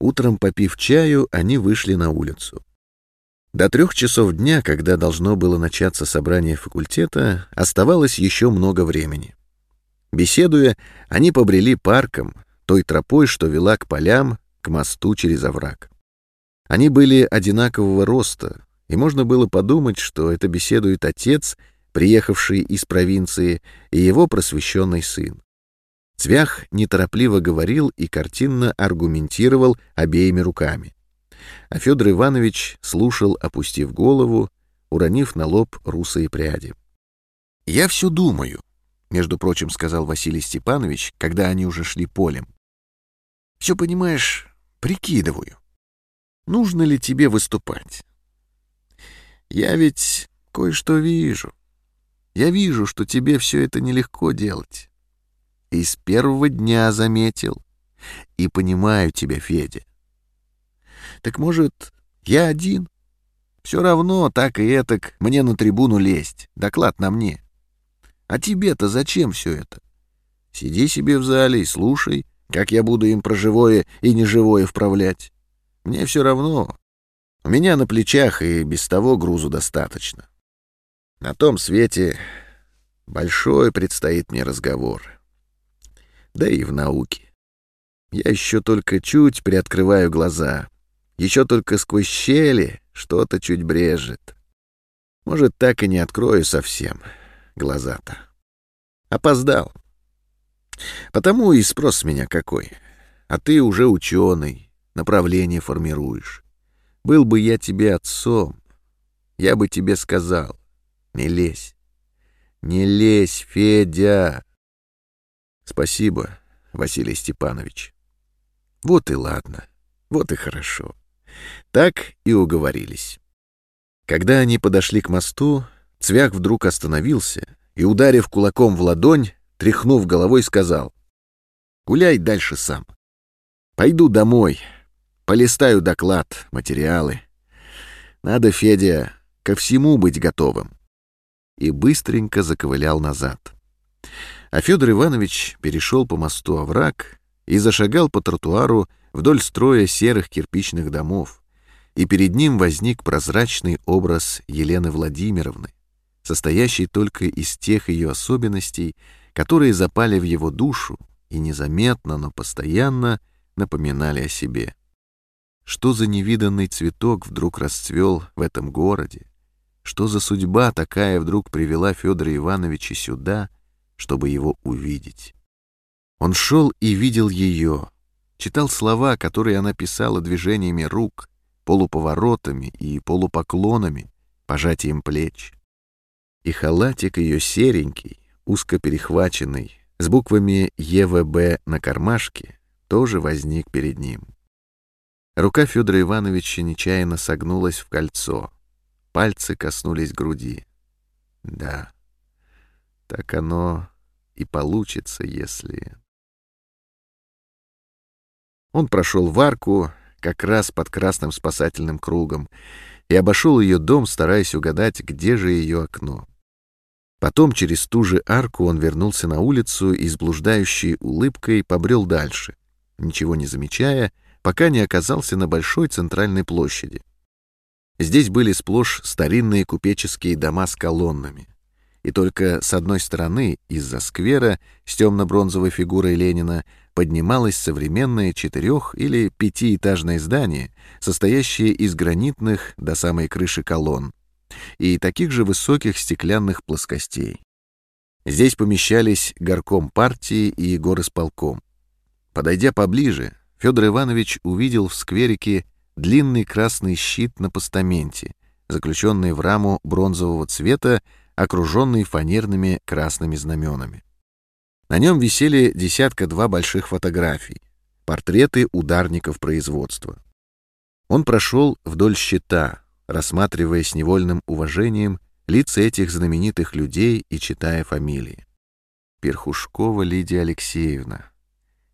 Утром, попив чаю, они вышли на улицу. До трех часов дня, когда должно было начаться собрание факультета, оставалось еще много времени. Беседуя, они побрели парком, той тропой, что вела к полям, к мосту через овраг. Они были одинакового роста, и можно было подумать, что это беседует отец, приехавший из провинции, и его просвещенный сын. Цвях неторопливо говорил и картинно аргументировал обеими руками. А Федор Иванович слушал, опустив голову, уронив на лоб русые пряди. «Я все думаю», — между прочим сказал Василий Степанович, когда они уже шли полем. «Все, понимаешь, прикидываю. Нужно ли тебе выступать? Я ведь кое-что вижу. Я вижу, что тебе все это нелегко делать. И с первого дня заметил. И понимаю тебя, Федя. Так может, я один? Все равно, так и этак, мне на трибуну лезть. Доклад на мне. А тебе-то зачем все это? Сиди себе в зале и слушай, как я буду им про живое и неживое вправлять. Мне все равно. У меня на плечах и без того грузу достаточно. На том свете большой предстоит мне разговор да и в науке. Я еще только чуть приоткрываю глаза, еще только сквозь щели что-то чуть брежет. Может, так и не открою совсем глаза-то. Опоздал. Потому и спрос меня какой. А ты уже ученый, направление формируешь. Был бы я тебе отцом, я бы тебе сказал, не лезь. Не лезь, Федя. Спасибо, Василий Степанович. Вот и ладно, вот и хорошо. Так и уговорились. Когда они подошли к мосту, Цвях вдруг остановился и, ударив кулаком в ладонь, тряхнув головой, сказал, «Гуляй дальше сам. Пойду домой, полистаю доклад, материалы. Надо, Федя, ко всему быть готовым». И быстренько заковылял назад. А Федор Иванович перешел по мосту овраг и зашагал по тротуару вдоль строя серых кирпичных домов, и перед ним возник прозрачный образ Елены Владимировны, состоящий только из тех ее особенностей, которые запали в его душу и незаметно, но постоянно напоминали о себе. Что за невиданный цветок вдруг расцвел в этом городе? Что за судьба такая вдруг привела Федора Ивановича сюда — чтобы его увидеть. Он шел и видел ее, читал слова, которые она писала движениями рук, полуповоротами и полупоклонами, пожатием плеч. И халатик ее серенький, узко перехваченный, с буквами ЕВБ на кармашке, тоже возник перед ним. Рука Федора Ивановича нечаянно согнулась в кольцо. Пальцы коснулись груди. Да, так оно и получится, если... Он прошел в арку, как раз под красным спасательным кругом, и обошел ее дом, стараясь угадать, где же ее окно. Потом через ту же арку он вернулся на улицу и с блуждающей улыбкой побрел дальше, ничего не замечая, пока не оказался на большой центральной площади. Здесь были сплошь старинные купеческие дома с колоннами и только с одной стороны, из-за сквера с темно-бронзовой фигурой Ленина, поднималось современное четырех- или пятиэтажное здание, состоящее из гранитных до самой крыши колонн и таких же высоких стеклянных плоскостей. Здесь помещались горком партии и горосполком. Подойдя поближе, Федор Иванович увидел в скверике длинный красный щит на постаменте, заключенный в раму бронзового цвета окруженный фанерными красными знаменами. На нем висели десятка-два больших фотографий, портреты ударников производства. Он прошел вдоль щита, рассматривая с невольным уважением лица этих знаменитых людей и читая фамилии. Перхушкова Лидия Алексеевна.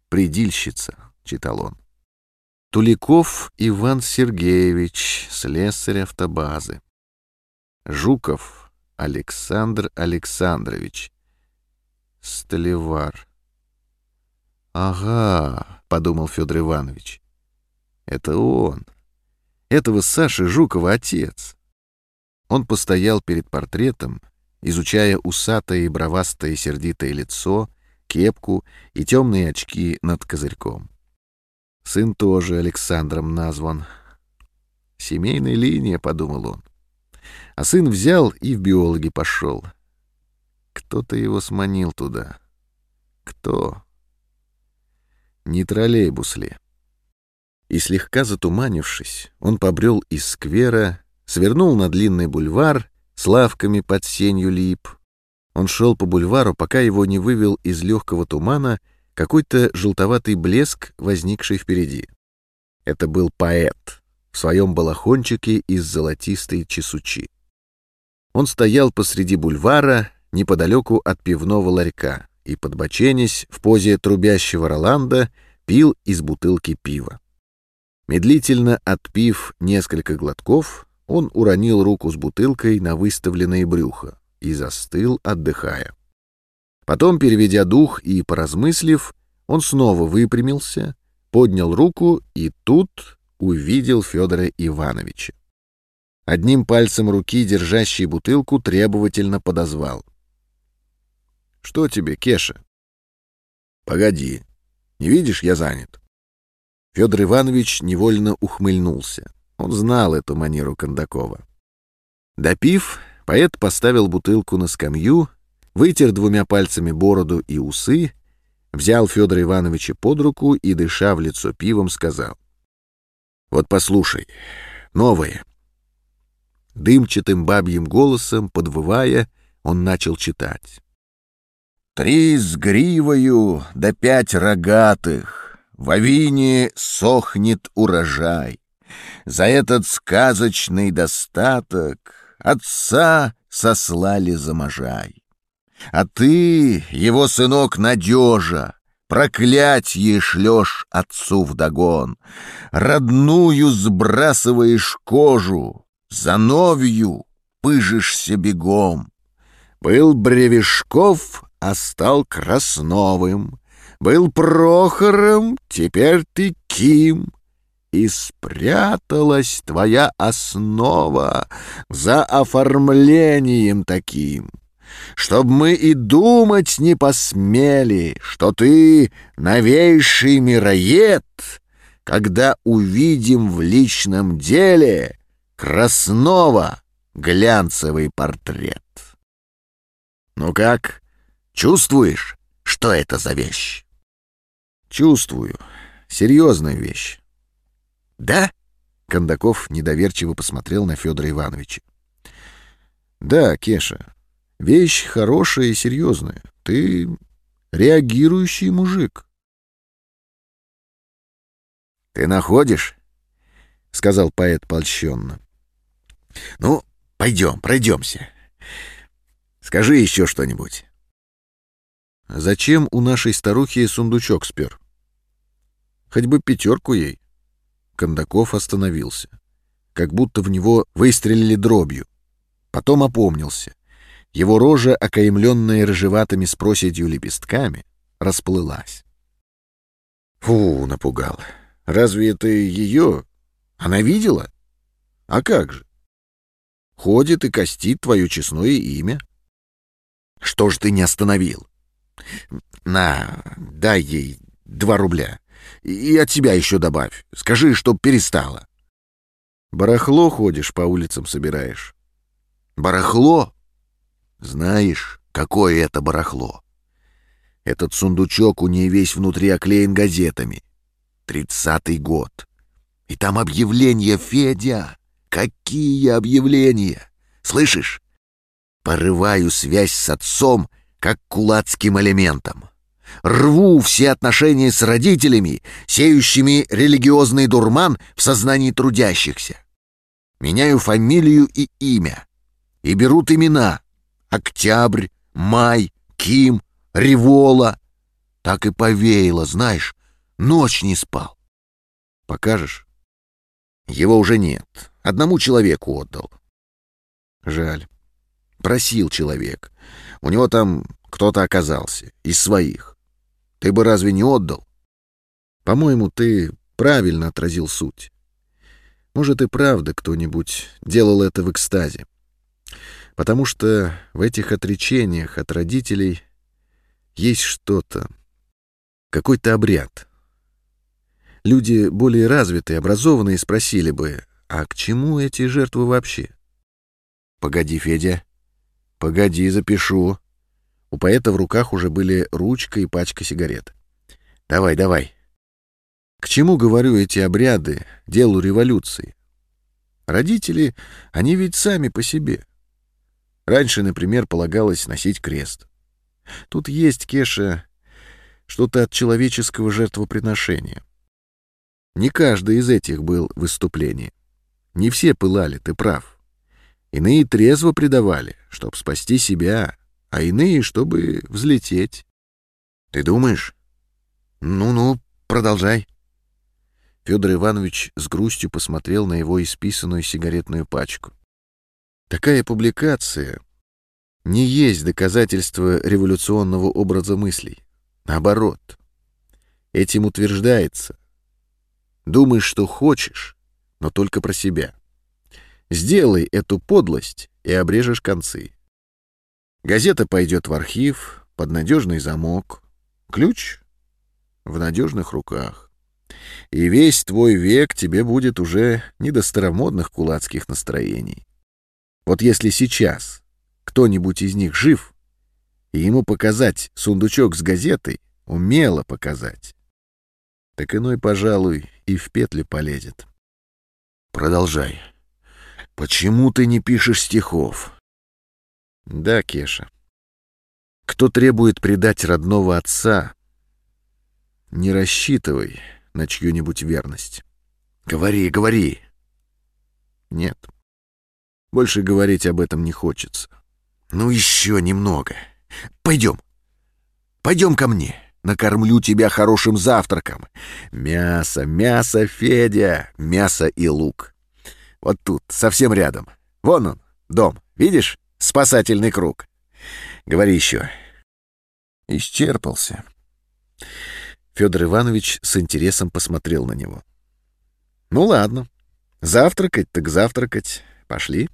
«Предильщица», — читал он. Туликов Иван Сергеевич, слесарь автобазы. Жуков Александр Александрович. Столевар. «Ага», — подумал Федор Иванович. Это он. Этого Саши Жукова отец. Он постоял перед портретом, изучая усатое и бровастое сердитое лицо, кепку и темные очки над козырьком. Сын тоже Александром назван. «Семейная линия», — подумал он. А сын взял и в биологи пошел. Кто-то его сманил туда. Кто? Не троллейбус ли? И слегка затуманившись, он побрел из сквера, свернул на длинный бульвар с лавками под сенью лип. Он шел по бульвару, пока его не вывел из легкого тумана какой-то желтоватый блеск, возникший впереди. Это был поэт в своем балахончике из золотистой чесучи. Он стоял посреди бульвара, неподалеку от пивного ларька, и, подбоченясь в позе трубящего Роланда, пил из бутылки пива. Медлительно отпив несколько глотков, он уронил руку с бутылкой на выставленное брюхо и застыл, отдыхая. Потом, переведя дух и поразмыслив, он снова выпрямился, поднял руку и тут увидел Федора Ивановича. Одним пальцем руки, держащий бутылку, требовательно подозвал. «Что тебе, Кеша?» «Погоди. Не видишь, я занят». Федор Иванович невольно ухмыльнулся. Он знал эту манеру Кондакова. Допив, поэт поставил бутылку на скамью, вытер двумя пальцами бороду и усы, взял Федора Ивановича под руку и, дыша в лицо пивом, сказал. «Вот послушай, новое». Дымчатым бабьим голосом, подвывая, он начал читать. «Три с гривою да пять рогатых, в Авине сохнет урожай. За этот сказочный достаток Отца сослали за можай. А ты, его сынок Надежа, Проклятье шлешь отцу вдогон, Родную сбрасываешь кожу, За новью пыжишься бегом. Был Бревешков, а стал Красновым, был Прохором, теперь ты Ким. И спряталась твоя основа за оформлением таким, Чтоб мы и думать не посмели, что ты новейший мироед, Когда увидим в личном деле Краснова глянцевый портрет. Ну как, чувствуешь, что это за вещь? Чувствую. Серьезная вещь. Да? Кондаков недоверчиво посмотрел на Федора Ивановича. Да, Кеша. Вещь хорошая и серьезная. Ты реагирующий мужик. Ты находишь? сказал поэт польщенно. Ну, пойдем, пройдемся. Скажи еще что-нибудь. Зачем у нашей старухи сундучок спер? Хоть бы пятерку ей. Кондаков остановился. Как будто в него выстрелили дробью. Потом опомнился. Его рожа, окаемленная рыжеватыми с проседью лепестками, расплылась. Фу, напугал. Разве это ее? Она видела? А как же? Ходит и костит твое честное имя. Что ж ты не остановил? На, дай ей два рубля. И от тебя еще добавь. Скажи, чтоб перестала. Барахло ходишь, по улицам собираешь. Барахло? Знаешь, какое это барахло? Этот сундучок у нее весь внутри оклеен газетами. Тридцатый год. И там объявления, Федя. Какие объявления? Слышишь? Порываю связь с отцом как кулацким элементом. Рву все отношения с родителями, сеющими религиозный дурман в сознании трудящихся. Меняю фамилию и имя. И берут имена. Октябрь, Май, Ким, Револа. Так и повеяло, знаешь, ночь не спал. Покажешь? Его уже нет. Одному человеку отдал. Жаль. Просил человек. У него там кто-то оказался, из своих. Ты бы разве не отдал? По-моему, ты правильно отразил суть. Может и правда кто-нибудь делал это в экстазе. Потому что в этих отречениях от родителей есть что-то, какой-то обряд. Люди более развитые, образованные спросили бы, а к чему эти жертвы вообще? Погоди, Федя. Погоди, запишу. У поэта в руках уже были ручка и пачка сигарет. Давай, давай. К чему, говорю, эти обряды, делу революции? Родители, они ведь сами по себе. Раньше, например, полагалось носить крест. Тут есть, Кеша, что-то от человеческого жертвоприношения. Не каждый из этих был в выступлении. Не все пылали, ты прав. Иные трезво предавали, чтоб спасти себя, а иные, чтобы взлететь. Ты думаешь? Ну-ну, продолжай. Федор Иванович с грустью посмотрел на его исписанную сигаретную пачку. Такая публикация не есть доказательство революционного образа мыслей. Наоборот. Этим утверждается. Думай, что хочешь, но только про себя. Сделай эту подлость и обрежешь концы. Газета пойдет в архив под надежный замок. Ключ в надежных руках. И весь твой век тебе будет уже не до старомодных кулацких настроений. Вот если сейчас кто-нибудь из них жив, и ему показать сундучок с газетой, умело показать, так иной, пожалуй, и в петли полезет. Продолжай. Почему ты не пишешь стихов? Да, Кеша. Кто требует предать родного отца, не рассчитывай на чью-нибудь верность. Говори, говори. Нет. Больше говорить об этом не хочется. Ну еще немного. Пойдем. Пойдем ко мне. Накормлю тебя хорошим завтраком. Мясо, мясо, Федя, мясо и лук. Вот тут, совсем рядом. Вон он, дом. Видишь? Спасательный круг. Говори еще. Исчерпался. Федор Иванович с интересом посмотрел на него. Ну ладно. Завтракать так завтракать. Пошли.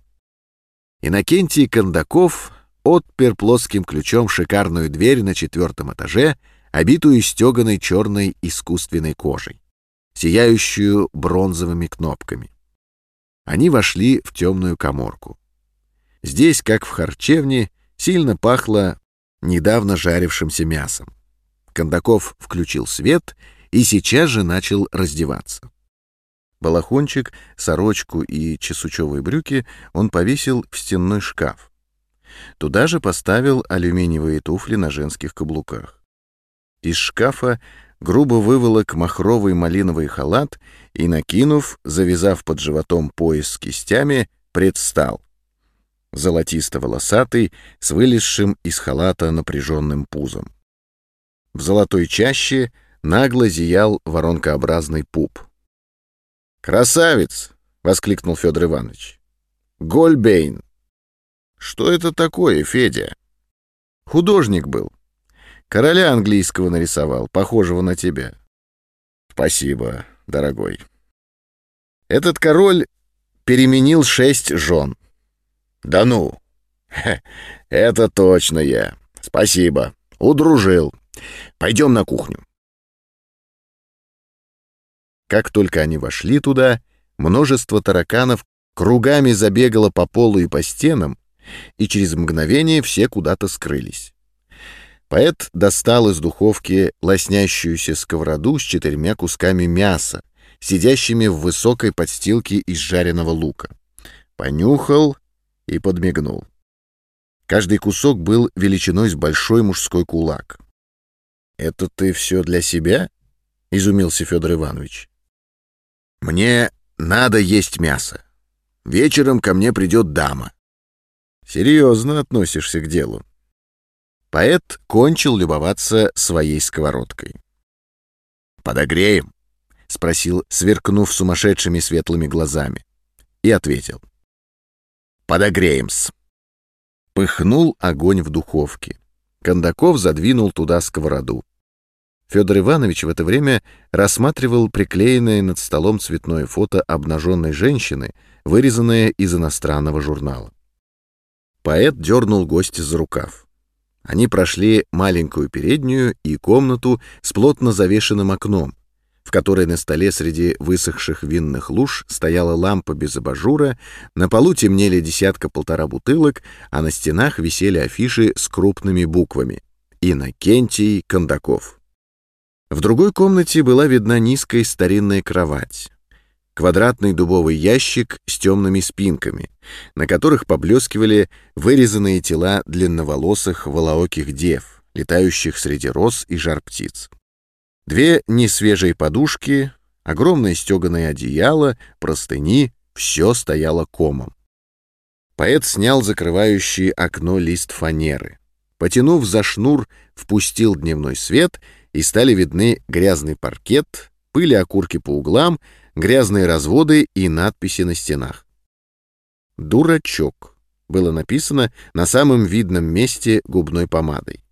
Иннокентий Кондаков отпер плоским ключом шикарную дверь на четвертом этаже, обитую стеганой черной искусственной кожей, сияющую бронзовыми кнопками. Они вошли в темную коморку. Здесь, как в харчевне, сильно пахло недавно жарившимся мясом. Кондаков включил свет и сейчас же начал раздеваться. Балахончик, сорочку и чесучевые брюки он повесил в стенной шкаф. Туда же поставил алюминиевые туфли на женских каблуках. Из шкафа грубо выволок махровый малиновый халат и, накинув, завязав под животом пояс с кистями, предстал. Золотисто-волосатый, с вылезшим из халата напряженным пузом. В золотой чаще нагло зиял воронкообразный пуп — «Красавец!» — воскликнул Федор Иванович. «Гольбейн!» «Что это такое, Федя?» «Художник был. Короля английского нарисовал, похожего на тебя». «Спасибо, дорогой». «Этот король переменил шесть жен». «Да ну!» «Это точно я. Спасибо. Удружил. Пойдем на кухню». Как только они вошли туда, множество тараканов кругами забегало по полу и по стенам, и через мгновение все куда-то скрылись. Поэт достал из духовки лоснящуюся сковороду с четырьмя кусками мяса, сидящими в высокой подстилке из жареного лука. Понюхал и подмигнул. Каждый кусок был величиной с большой мужской кулак. «Это ты все для себя?» — изумился Федор Иванович. Мне надо есть мясо. Вечером ко мне придет дама. Серьезно относишься к делу. Поэт кончил любоваться своей сковородкой. «Подогреем?» — спросил, сверкнув сумасшедшими светлыми глазами. И ответил. «Подогреем-с». Пыхнул огонь в духовке. Кондаков задвинул туда сковороду. Федор Иванович в это время рассматривал приклеенное над столом цветное фото обнаженной женщины, вырезанное из иностранного журнала. Поэт дернул гостя за рукав. Они прошли маленькую переднюю и комнату с плотно завешенным окном, в которой на столе среди высохших винных луж стояла лампа без абажура, на полу темнели десятка-полтора бутылок, а на стенах висели афиши с крупными буквами «Иннокентий Кондаков». В другой комнате была видна низкая старинная кровать, квадратный дубовый ящик с темными спинками, на которых поблескивали вырезанные тела длинноволосых волооких дев, летающих среди роз и жар птиц. Две несвежие подушки, огромное стеганое одеяло, простыни — все стояло комом. Поэт снял закрывающий окно лист фанеры. Потянув за шнур, впустил дневной свет, и стали видны грязный паркет, пыли окурки по углам — грязные разводы и надписи на стенах. «Дурачок» было написано на самом видном месте губной помадой.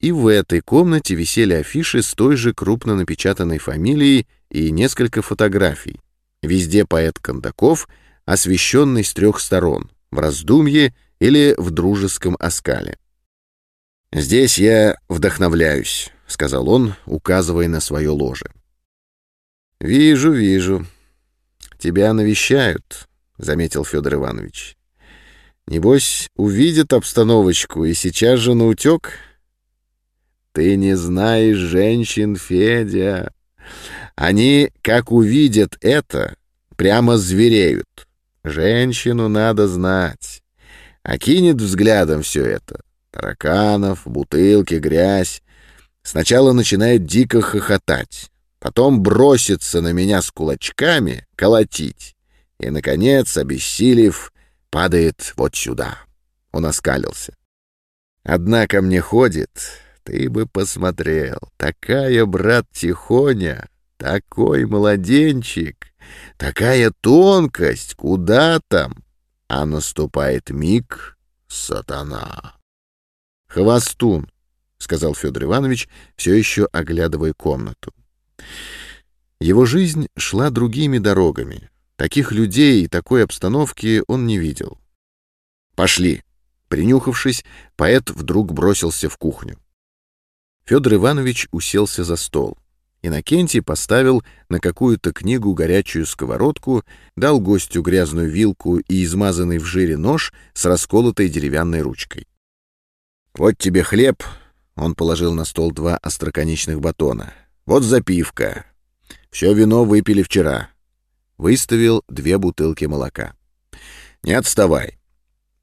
И в этой комнате висели афиши с той же крупно напечатанной фамилией и несколько фотографий. Везде поэт Кондаков, освещенный с трех сторон, в раздумье или в дружеском оскале. «Здесь я вдохновляюсь», — сказал он, указывая на свое ложе. «Вижу, вижу. Тебя навещают», — заметил Федор Иванович. «Небось, увидят обстановочку и сейчас же наутек?» «Ты не знаешь женщин, Федя. Они, как увидят это, прямо звереют. Женщину надо знать. Окинет взглядом все это. Тараканов, бутылки, грязь. Сначала начинает дико хохотать потом бросится на меня с кулачками, колотить, и, наконец, обессилев, падает вот сюда. Он оскалился. Одна ко мне ходит, ты бы посмотрел. Такая, брат, тихоня, такой младенчик, такая тонкость, куда там? А наступает миг сатана. Хвостун, — сказал Федор Иванович, все еще оглядывая комнату. Его жизнь шла другими дорогами. Таких людей и такой обстановки он не видел. «Пошли!» Принюхавшись, поэт вдруг бросился в кухню. Федор Иванович уселся за стол. Иннокентий поставил на какую-то книгу горячую сковородку, дал гостю грязную вилку и измазанный в жире нож с расколотой деревянной ручкой. «Вот тебе хлеб», — он положил на стол два остроконечных батона, вот запивка. Все вино выпили вчера. Выставил две бутылки молока. Не отставай.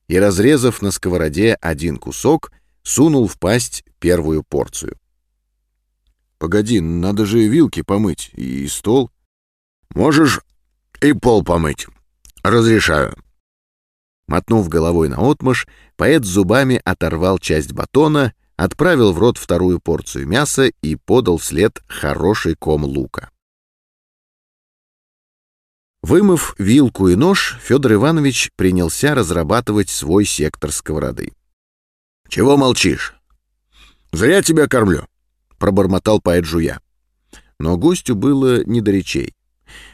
И, разрезав на сковороде один кусок, сунул в пасть первую порцию. «Погоди, надо же вилки помыть и стол». «Можешь и пол помыть. Разрешаю». Мотнув головой на отмышь, поэт зубами оторвал часть батона — отправил в рот вторую порцию мяса и подал вслед хороший ком лука. Вымыв вилку и нож, Федор Иванович принялся разрабатывать свой сектор сковороды. «Чего молчишь? Зря тебя кормлю», — пробормотал поэт жуя. Но гостю было не до речей.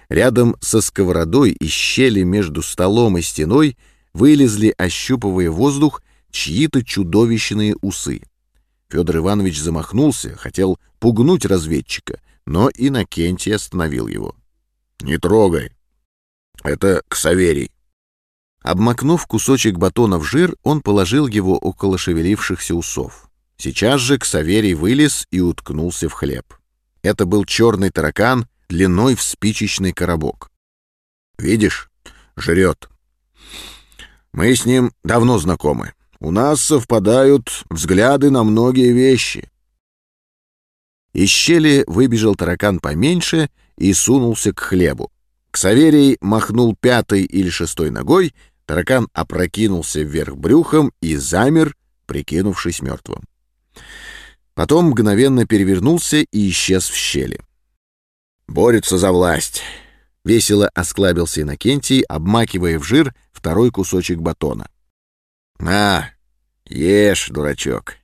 Рядом со сковородой из щели между столом и стеной вылезли, ощупывая воздух, чьи-то чудовищные усы. Федор Иванович замахнулся, хотел пугнуть разведчика, но Иннокентий остановил его. «Не трогай. Это Ксаверий». Обмакнув кусочек батона в жир, он положил его около шевелившихся усов. Сейчас же Ксаверий вылез и уткнулся в хлеб. Это был черный таракан длиной в спичечный коробок. «Видишь, жрет. Мы с ним давно знакомы. У нас совпадают взгляды на многие вещи. Из щели выбежал таракан поменьше и сунулся к хлебу. Ксаверий махнул пятой или шестой ногой, таракан опрокинулся вверх брюхом и замер, прикинувшись мертвым. Потом мгновенно перевернулся и исчез в щели. «Борются за власть!» — весело осклабился Иннокентий, обмакивая в жир второй кусочек батона. «На, ешь, дурачок!»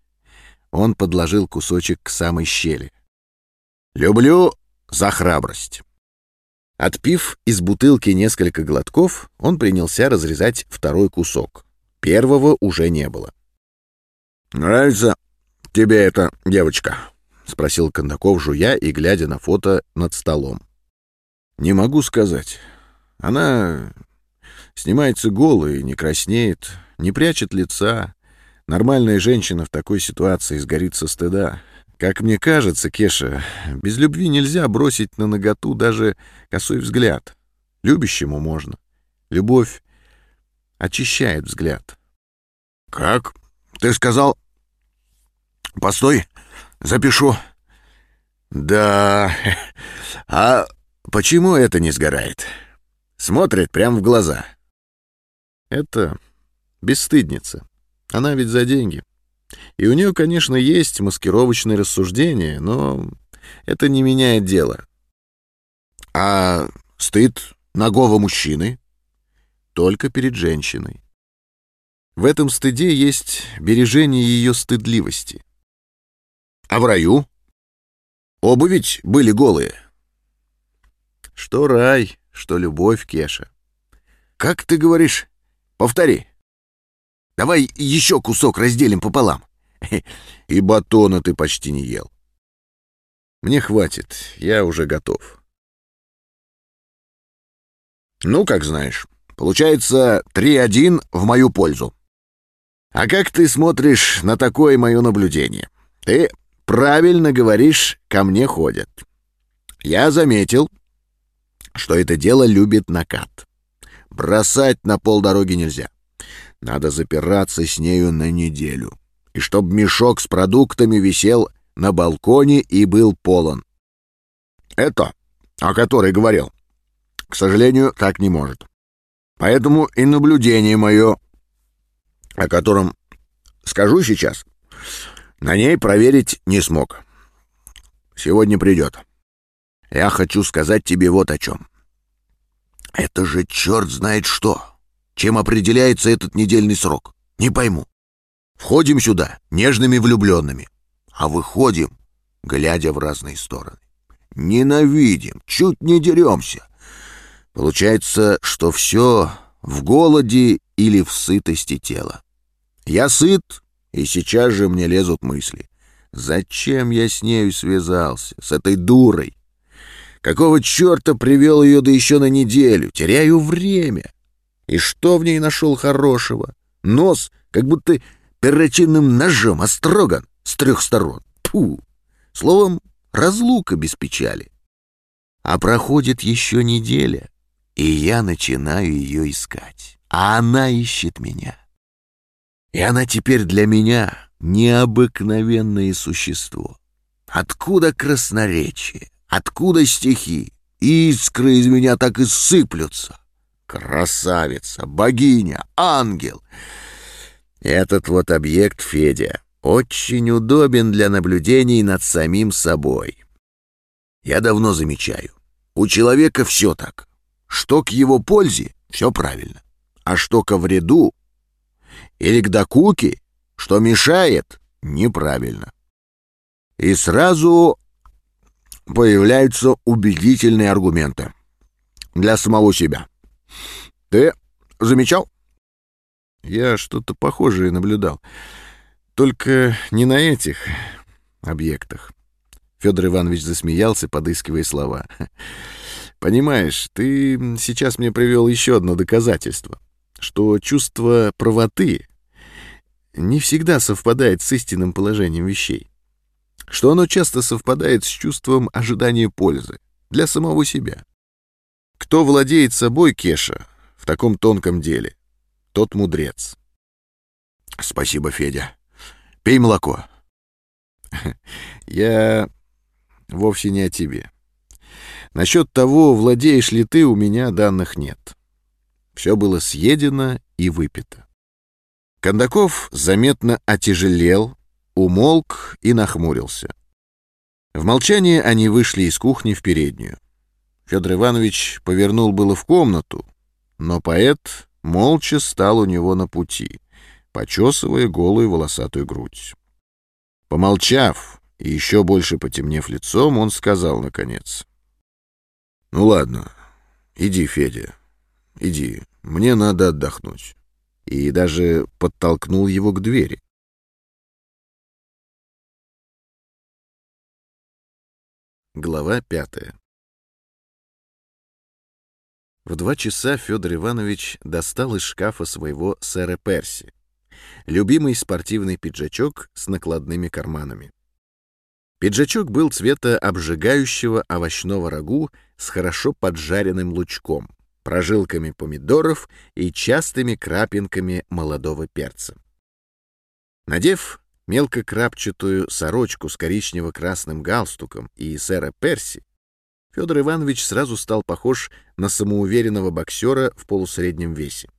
Он подложил кусочек к самой щели. Люблю за храбрость». Отпив из бутылки несколько глотков, он принялся разрезать второй кусок. Первого уже не было. «Нравится тебе эта девочка?» — спросил Кондаков, жуя и глядя на фото над столом. «Не могу сказать. Она снимается голой, не краснеет, не прячет лица. Нормальная женщина в такой ситуации сгорит со стыда. Как мне кажется, Кеша, без любви нельзя бросить на наготу даже косой взгляд. Любящему можно. Любовь очищает взгляд. — Как? Ты сказал... Постой, запишу. — Да... А почему это не сгорает? Смотрит прямо в глаза. Это бесстыдница. Она ведь за деньги. И у нее, конечно, есть маскировочные рассуждения, но это не меняет дело. А стыд ногого мужчины? Только перед женщиной. В этом стыде есть бережение ее стыдливости. А в раю? Оба ведь были голые. Что рай, что любовь, Кеша. Как ты говоришь? Повтори. Давай еще кусок разделим пополам. И батона ты почти не ел. Мне хватит, я уже готов. Ну, как знаешь. Получается 3-1 в мою пользу. А как ты смотришь на такое мое наблюдение? Ты правильно говоришь, ко мне ходят. Я заметил, что это дело любит накат. Бросать на полдороги нельзя. Надо запираться с нею на неделю. И чтоб мешок с продуктами висел на балконе и был полон. Это, о которой говорил, к сожалению, так не может. Поэтому и наблюдение мое, о котором скажу сейчас, на ней проверить не смог. Сегодня придет. Я хочу сказать тебе вот о чем. Это же черт знает что. Чем определяется этот недельный срок? Не пойму. Входим сюда нежными влюбленными, а выходим, глядя в разные стороны. Ненавидим, чуть не деремся. Получается, что все в голоде или в сытости тела. Я сыт, и сейчас же мне лезут мысли. Зачем я с нею связался, с этой дурой? Какого черта привел ее да еще на неделю? Теряю время. И что в ней нашел хорошего? Нос, как будто перочинным ножом остроган с трех сторон. Тьфу! Словом, разлука без печали. А проходит еще неделя, и я начинаю ее искать. А она ищет меня. И она теперь для меня необыкновенное существо. Откуда красноречие? Откуда стихи? Искры из меня так и сыплются. Красавица, богиня, ангел. Этот вот объект, Федя, очень удобен для наблюдений над самим собой. Я давно замечаю, у человека все так. Что к его пользе, все правильно. А что ко вреду или к докуке, что мешает, неправильно. И сразу появляются убедительные аргументы для самого себя. Ты замечал? Я что-то похожее наблюдал. Только не на этих объектах. Федор Иванович засмеялся, подыскивая слова. Понимаешь, ты сейчас мне привел еще одно доказательство, что чувство правоты не всегда совпадает с истинным положением вещей, что оно часто совпадает с чувством ожидания пользы для самого себя. Кто владеет собой, Кеша, в таком тонком деле, тот мудрец. Спасибо, Федя. Пей молоко. Я вовсе не о тебе. Насчет того, владеешь ли ты, у меня данных нет. Все было съедено и выпито. Кондаков заметно отяжелел, умолк и нахмурился. В молчании они вышли из кухни в переднюю. Федор Иванович повернул было в комнату, но поэт молча стал у него на пути, почесывая голую волосатую грудь. Помолчав И еще больше потемнев лицом, он сказал наконец. «Ну ладно, иди, Федя, иди, мне надо отдохнуть». И даже подтолкнул его к двери. Глава пятая В два часа Федор Иванович достал из шкафа своего сэра Перси, любимый спортивный пиджачок с накладными карманами. Пиджачок был цвета обжигающего овощного рагу с хорошо поджаренным лучком, прожилками помидоров и частыми крапинками молодого перца. Надев мелкокрапчатую сорочку с коричнево-красным галстуком и сэра Перси, Федор Иванович сразу стал похож на самоуверенного боксера в полусреднем весе.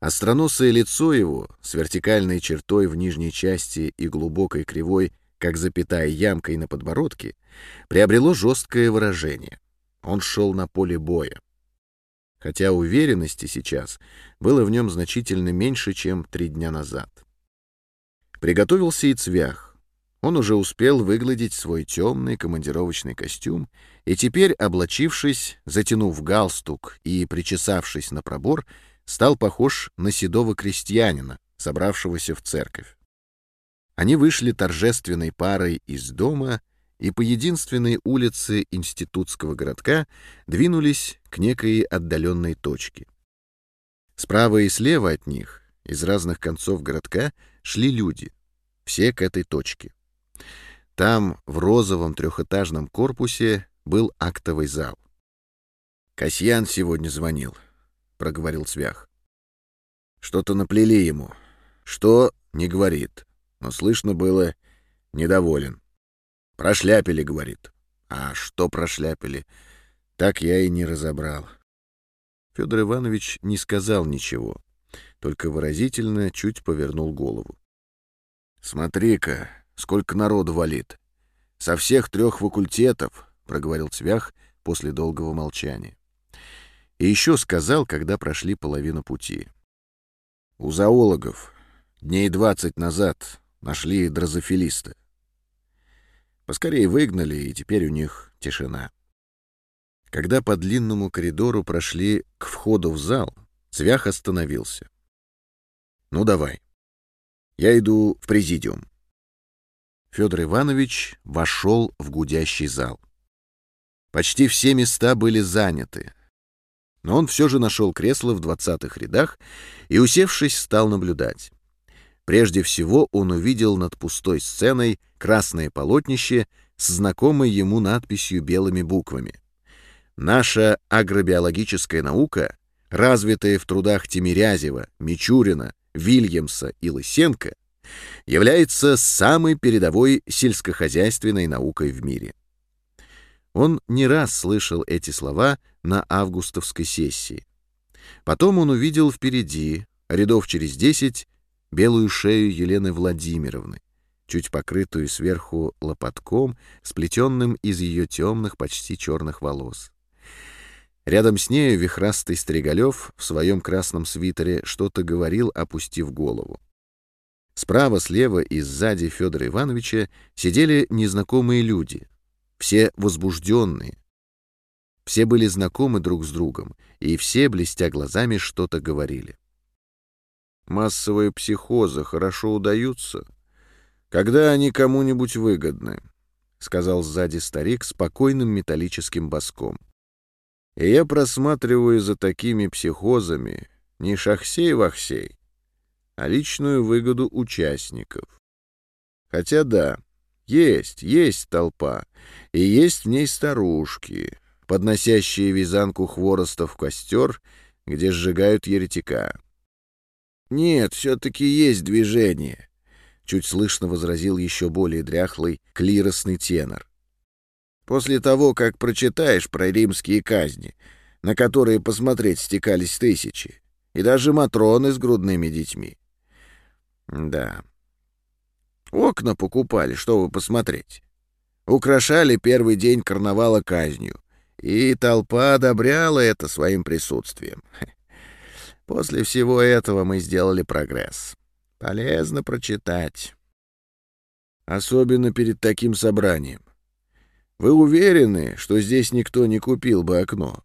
Остроносое лицо его, с вертикальной чертой в нижней части и глубокой кривой как запятая ямкой на подбородке, приобрело жесткое выражение. Он шел на поле боя. Хотя уверенности сейчас было в нем значительно меньше, чем три дня назад. Приготовился и цвях. Он уже успел выгладить свой темный командировочный костюм, и теперь, облачившись, затянув галстук и причесавшись на пробор, стал похож на седого крестьянина, собравшегося в церковь. Они вышли торжественной парой из дома и по единственной улице институтского городка двинулись к некой отдаленной точке. Справа и слева от них, из разных концов городка, шли люди, все к этой точке. Там, в розовом трехэтажном корпусе, был актовый зал. «Касьян сегодня звонил», — проговорил Свях. «Что-то наплели ему. Что, не говорит но слышно было «недоволен». «Прошляпили», — говорит. А что прошляпили? Так я и не разобрал. Федор Иванович не сказал ничего, только выразительно чуть повернул голову. «Смотри-ка, сколько народу валит. Со всех трех факультетов», — проговорил Цвях после долгого молчания. И еще сказал, когда прошли половину пути. «У зоологов дней двадцать назад Нашли дрозофилиста. Поскорее выгнали, и теперь у них тишина. Когда по длинному коридору прошли к входу в зал, Цвях остановился. «Ну, давай. Я иду в президиум». Федор Иванович вошел в гудящий зал. Почти все места были заняты, но он все же нашел кресло в двадцатых рядах и, усевшись, стал наблюдать. Прежде всего он увидел над пустой сценой красное полотнище с знакомой ему надписью белыми буквами. Наша агробиологическая наука, развитая в трудах Тимирязева, Мичурина, Вильямса и Лысенко, является самой передовой сельскохозяйственной наукой в мире. Он не раз слышал эти слова на августовской сессии. Потом он увидел впереди, рядов через десять, белую шею Елены Владимировны, чуть покрытую сверху лопатком, сплетенным из ее темных, почти черных волос. Рядом с нею вихрастый Стригалев в своем красном свитере что-то говорил, опустив голову. Справа, слева и сзади Федора Ивановича сидели незнакомые люди, все возбужденные. Все были знакомы друг с другом, и все, блестя глазами, что-то говорили. Массовые психозы хорошо удаются, когда они кому-нибудь выгодны, — сказал сзади старик спокойным металлическим боском. И я просматриваю за такими психозами не шахсей-вахсей, а личную выгоду участников. Хотя да, есть, есть толпа, и есть в ней старушки, подносящие вязанку хвороста в костер, где сжигают еретика. «Нет, все-таки есть движение», — чуть слышно возразил еще более дряхлый клиросный тенор. «После того, как прочитаешь про римские казни, на которые посмотреть стекались тысячи, и даже матроны с грудными детьми. Да. Окна покупали, чтобы посмотреть. Украшали первый день карнавала казнью, и толпа одобряла это своим присутствием. После всего этого мы сделали прогресс. Полезно прочитать. особенно перед таким собранием. Вы уверены, что здесь никто не купил бы окно?